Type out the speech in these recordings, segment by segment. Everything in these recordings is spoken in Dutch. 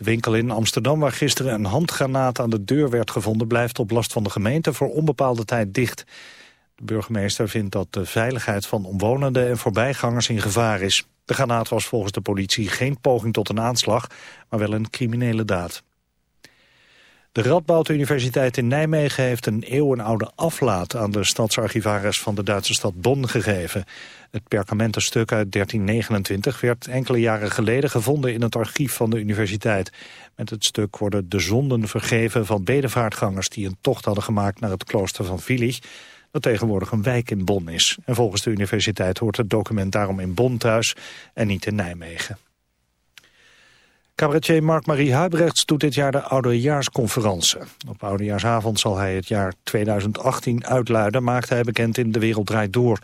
De winkel in Amsterdam waar gisteren een handgranaat aan de deur werd gevonden... blijft op last van de gemeente voor onbepaalde tijd dicht. De burgemeester vindt dat de veiligheid van omwonenden en voorbijgangers in gevaar is. De granaat was volgens de politie geen poging tot een aanslag, maar wel een criminele daad. De Radboud Universiteit in Nijmegen heeft een eeuwenoude aflaat aan de stadsarchivaris van de Duitse stad Bonn gegeven. Het perkamentenstuk uit 1329 werd enkele jaren geleden gevonden in het archief van de universiteit. Met het stuk worden de zonden vergeven van bedevaartgangers die een tocht hadden gemaakt naar het klooster van Vilich, dat tegenwoordig een wijk in Bonn is. En volgens de universiteit hoort het document daarom in Bonn thuis en niet in Nijmegen. Cabaretier Mark-Marie Huibrechts doet dit jaar de Oudejaarsconferentie. Op Oudejaarsavond zal hij het jaar 2018 uitluiden, maakte hij bekend in De Wereld Draait Door.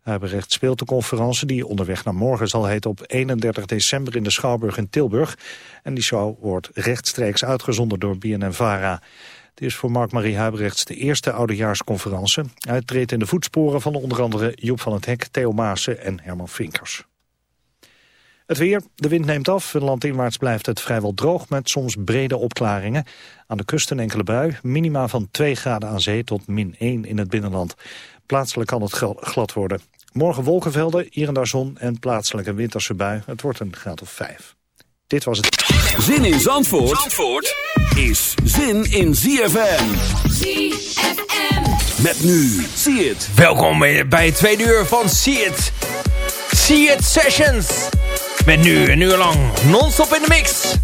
Huibrechts speelt de conferentie die onderweg naar morgen zal heten op 31 december in de Schouwburg in Tilburg. En die show wordt rechtstreeks uitgezonden door BNN-VARA. Het is voor Mark-Marie Huibrechts de eerste Oudejaarsconferentie. Hij treedt in de voetsporen van onder andere Joep van het Hek, Theo Maassen en Herman Vinkers. Het weer, de wind neemt af. Landinwaarts blijft het vrijwel droog met soms brede opklaringen. Aan de kust een enkele bui. Minima van 2 graden aan zee tot min 1 in het binnenland. Plaatselijk kan het glad worden. Morgen wolkenvelden, hier en daar zon en plaatselijk een winterse bui. Het wordt een graad of 5. Dit was het. Zin in Zandvoort, Zandvoort is zin in ZFM. ZFM. Met nu, zie het. Welkom bij het tweede uur van See It. See It Sessions. Met nu een uur lang non-stop in de mix.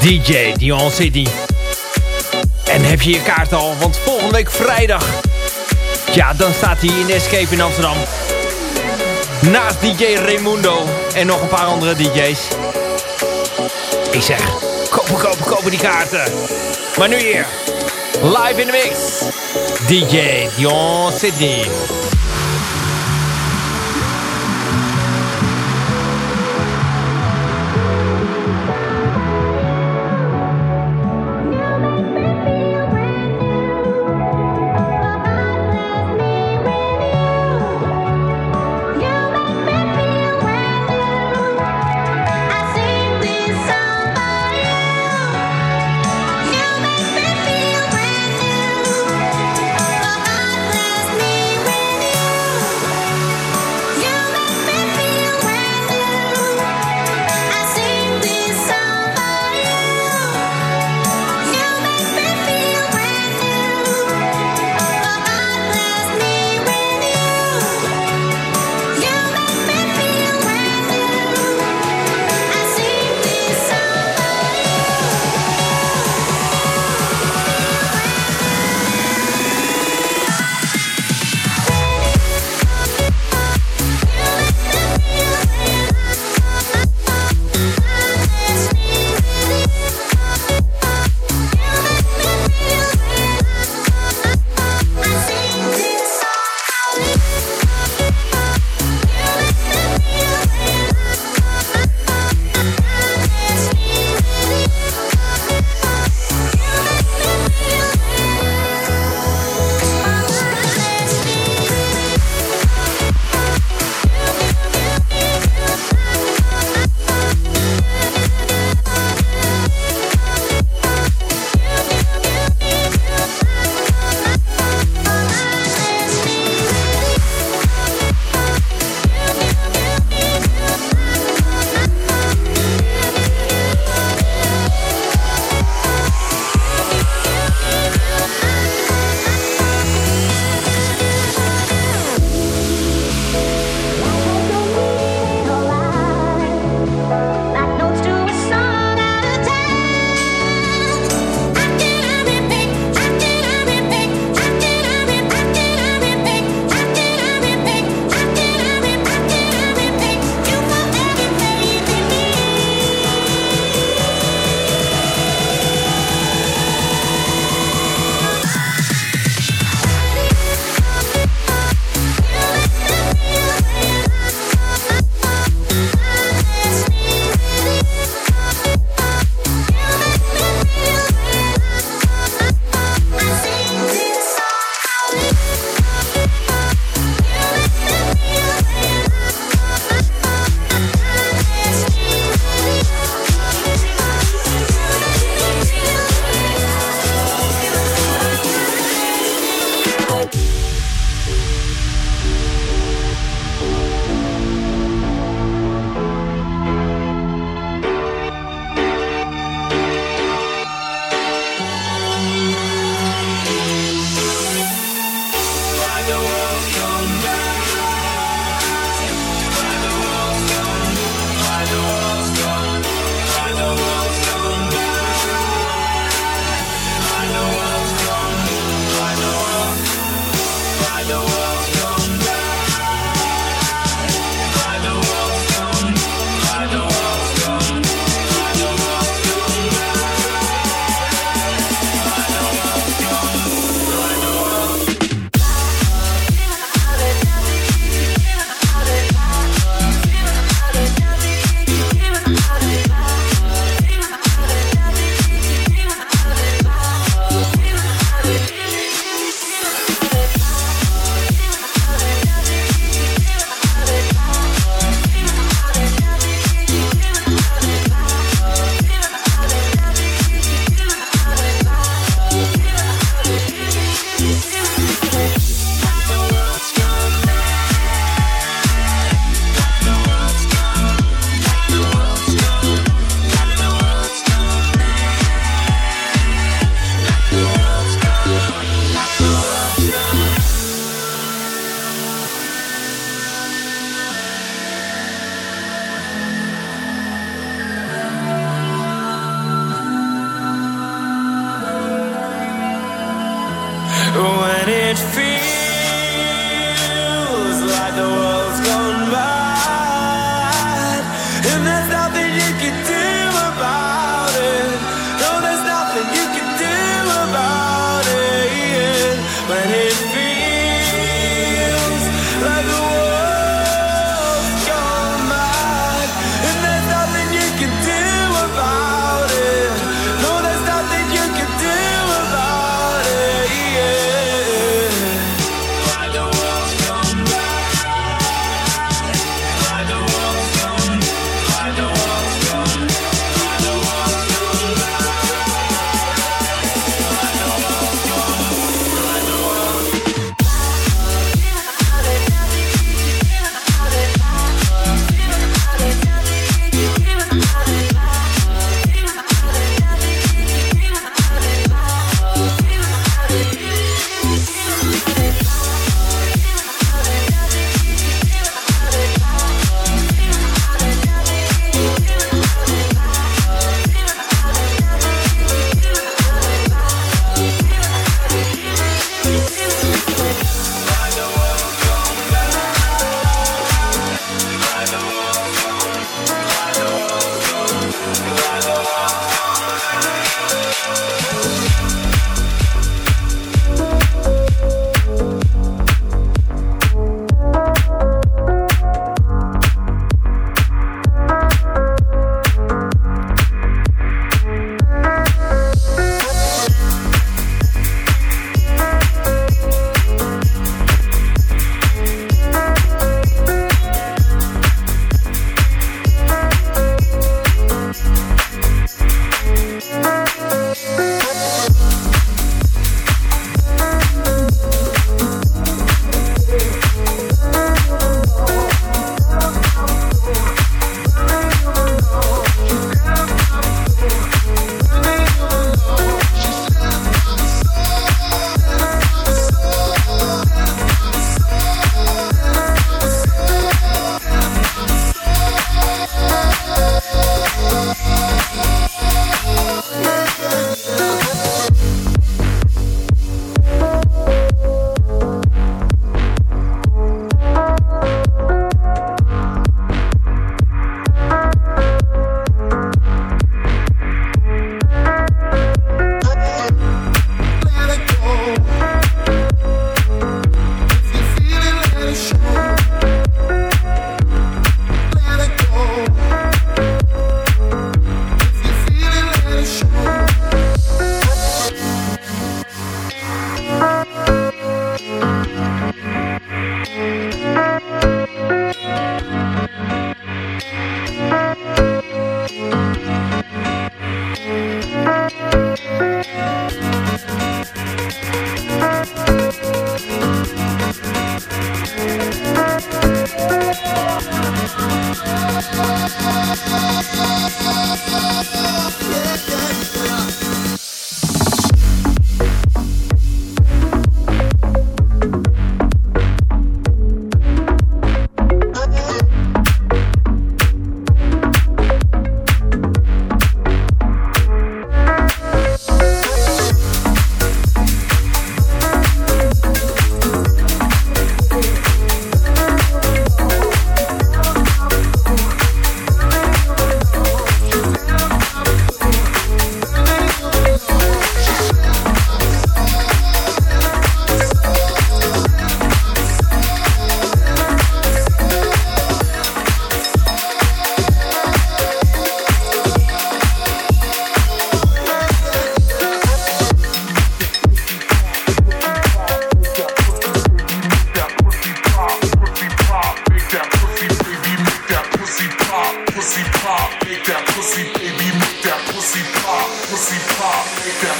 DJ Dion City. En heb je je kaart al? Want volgende week vrijdag... Ja, dan staat hij in Escape in Amsterdam. Naast DJ Raimundo en nog een paar andere DJ's. Ik zeg, kopen, kopen, kopen die kaarten. Maar nu hier, live in de mix. DJ Dion Sydney. don't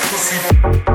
possível.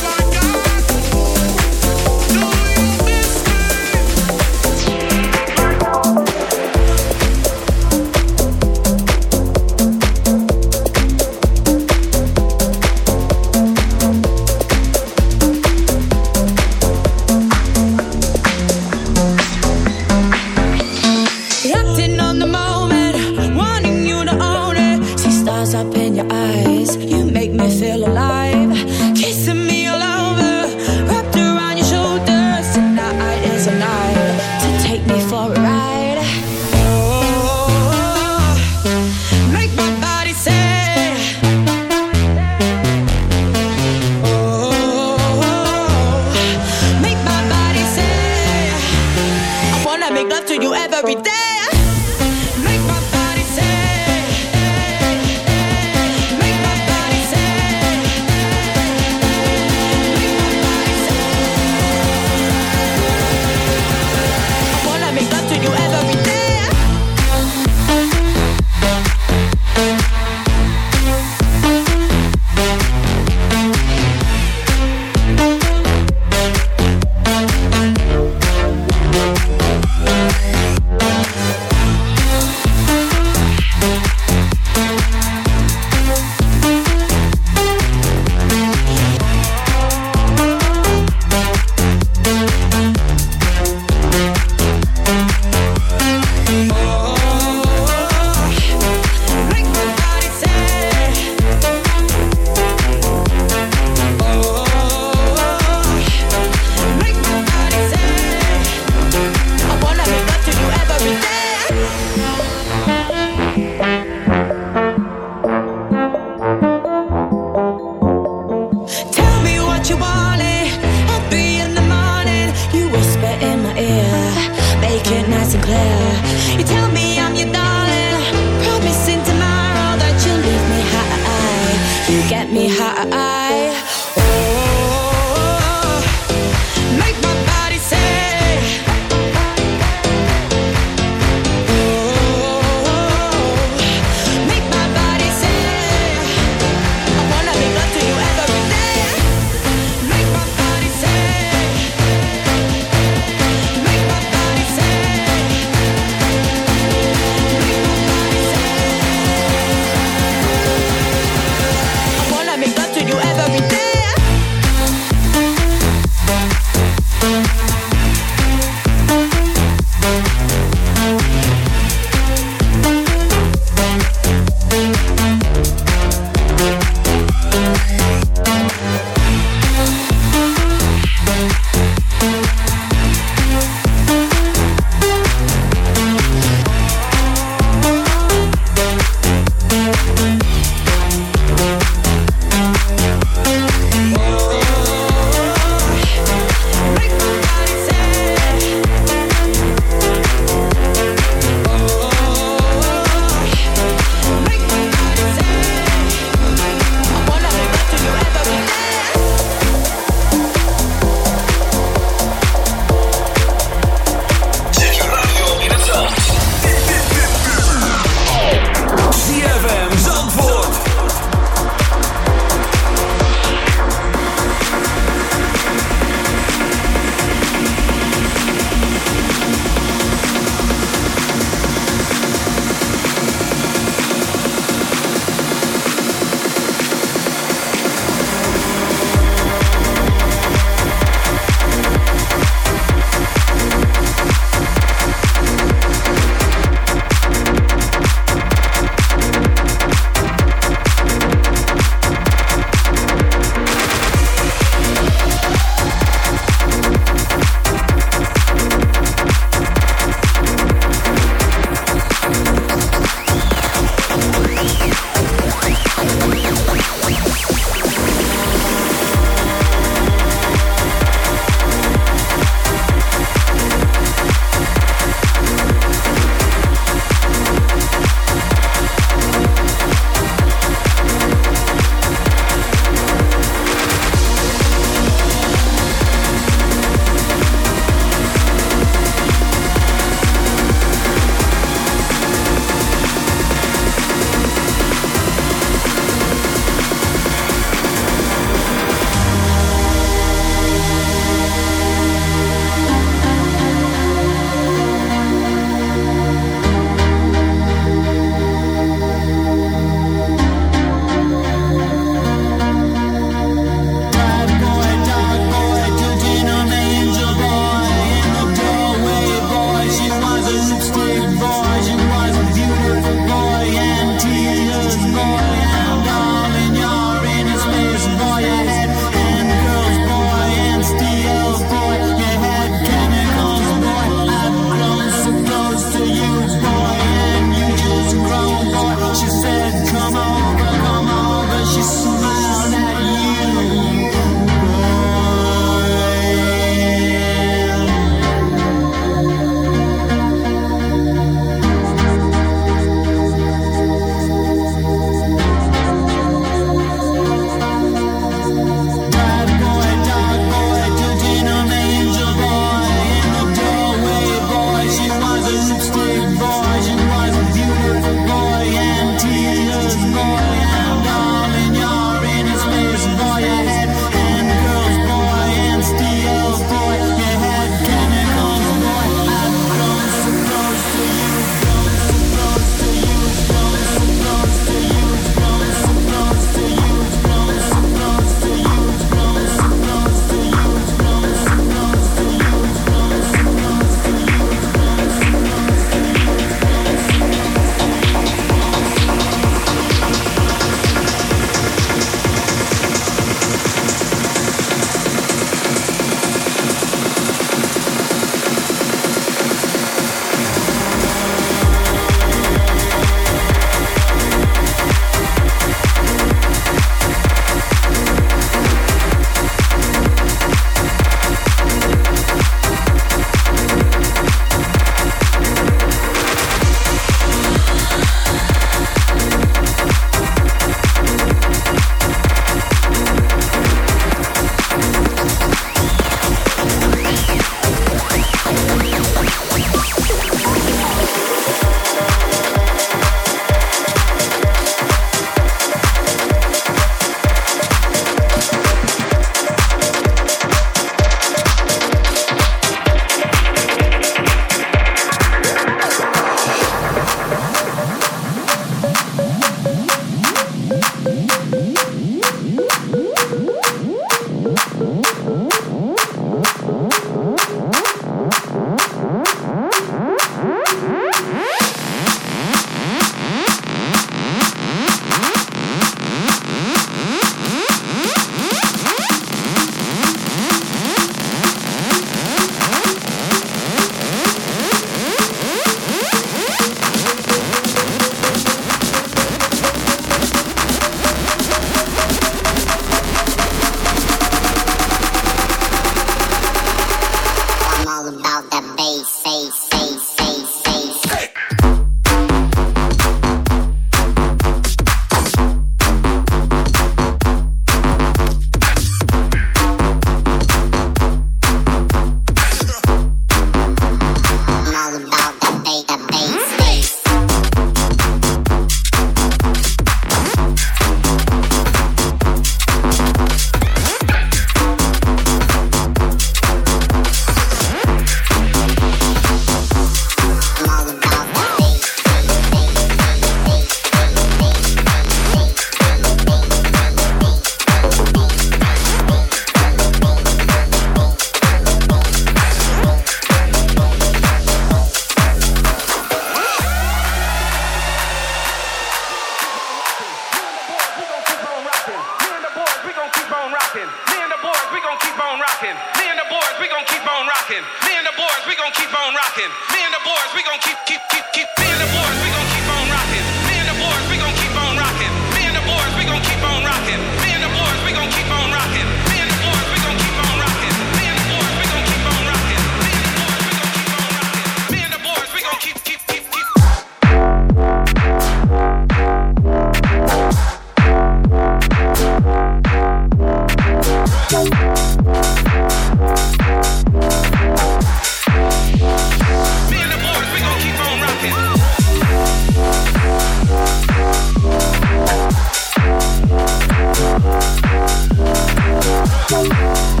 Música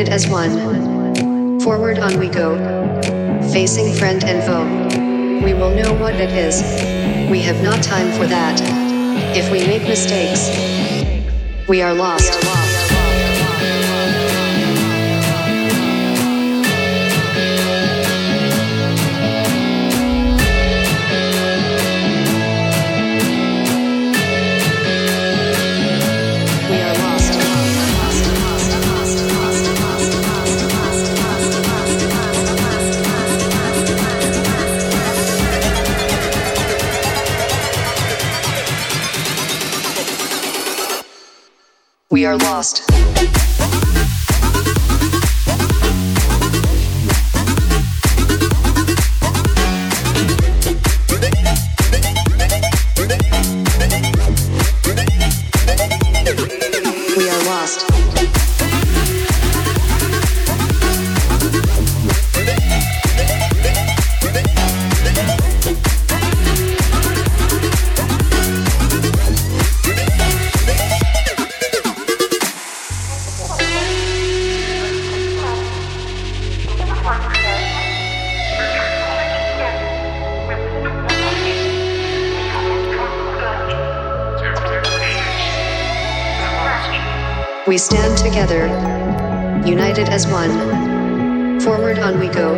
united as one. Forward on we go, facing friend and foe. We will know what it is. We have not time for that. If we make mistakes, we are lost. We are lost. Are lost. Together, united as one. Forward on we go,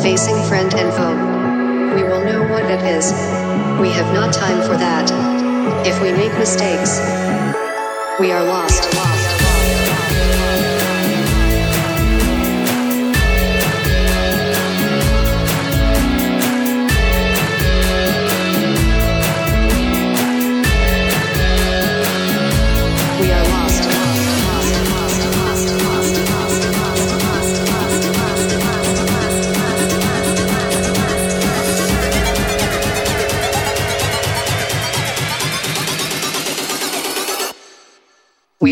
facing friend and foe. We will know what it is. We have not time for that. If we make mistakes, we are lost.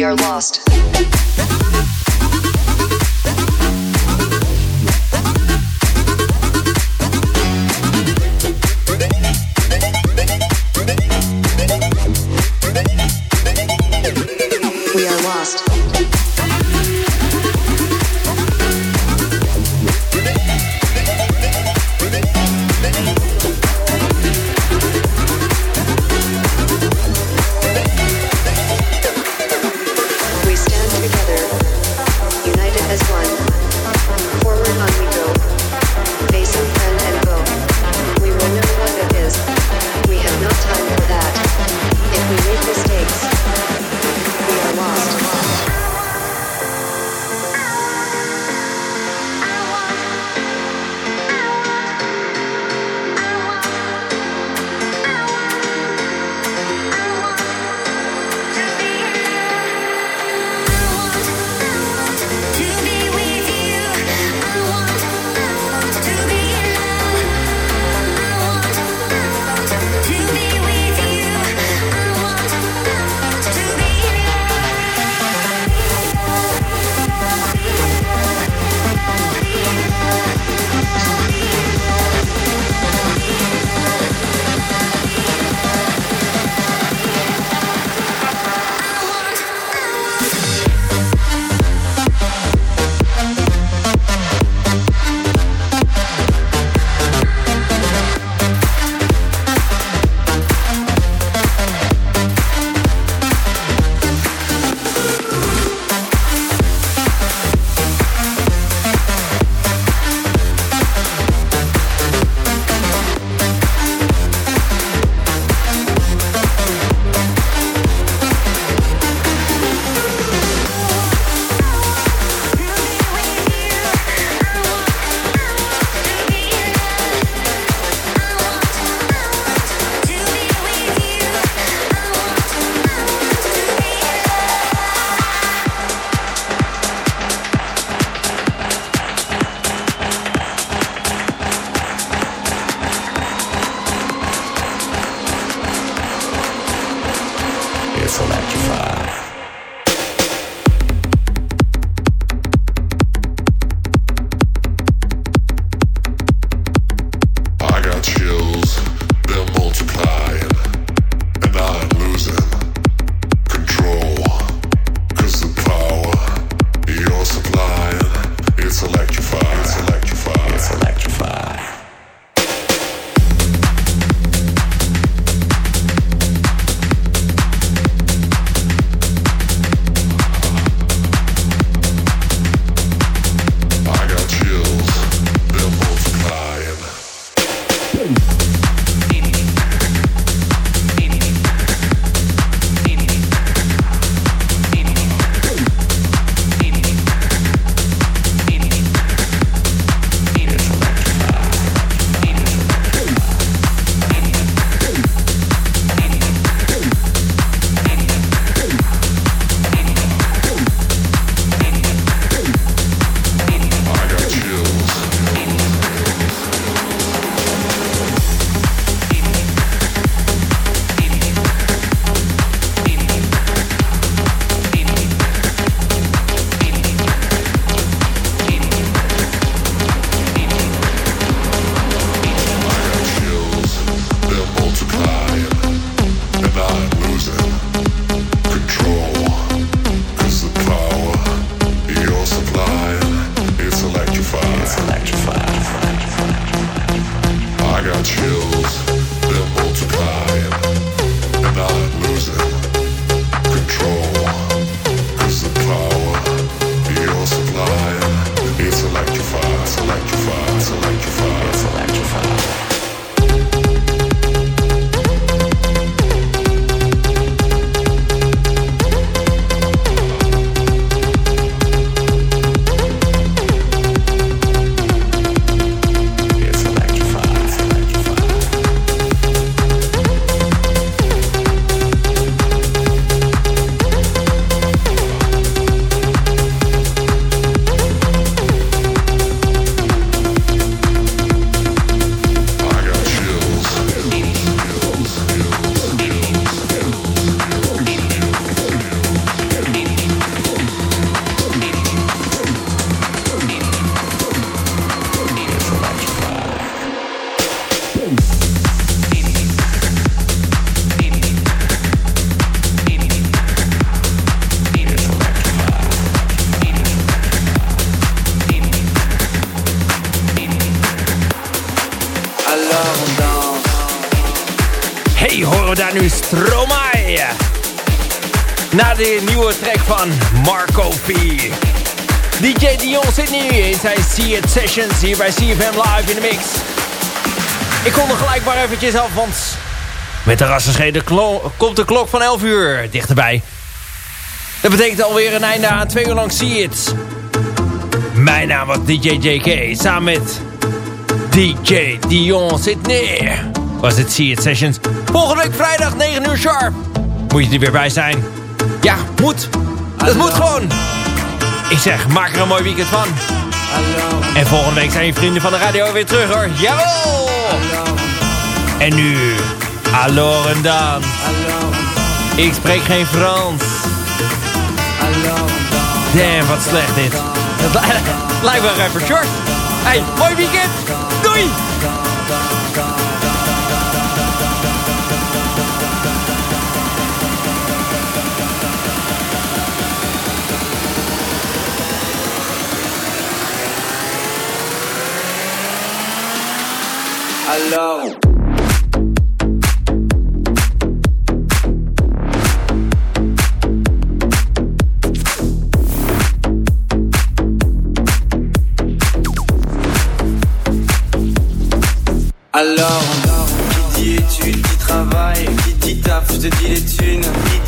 Are lost. See It Sessions hier bij CFM Live in de mix. Ik kom er gelijk maar eventjes af, want met de rassenschede komt de klok van 11 uur dichterbij. Dat betekent alweer een einde aan twee uur lang See It. Mijn naam was DJ JK, samen met DJ Dion zit neer. Was het See It Sessions. Volgende week vrijdag 9 uur sharp. Moet je er weer bij zijn. Ja, moet. Dat moet gewoon. Ik zeg, maak er een mooi weekend van. En volgende week zijn je vrienden van de radio weer terug hoor. Jawel! En nu, alors en dan. Ik spreek geen Frans. Damn, wat slecht dit. Lijkt wel rapper short. Hey, mooi weekend. Doei! Alors. Alors, qui dit études, qui travaille, qui dit taf, je te dis les thunes,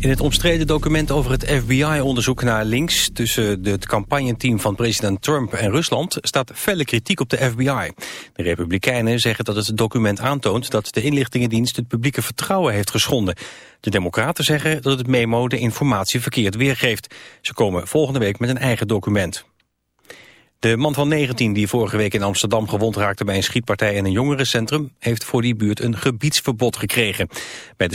In het omstreden document over het FBI-onderzoek naar links... tussen het campagneteam van president Trump en Rusland... staat felle kritiek op de FBI. De Republikeinen zeggen dat het document aantoont... dat de inlichtingendienst het publieke vertrouwen heeft geschonden. De Democraten zeggen dat het memo de informatie verkeerd weergeeft. Ze komen volgende week met een eigen document. De man van 19 die vorige week in Amsterdam gewond raakte bij een schietpartij in een jongerencentrum heeft voor die buurt een gebiedsverbod gekregen. Bij de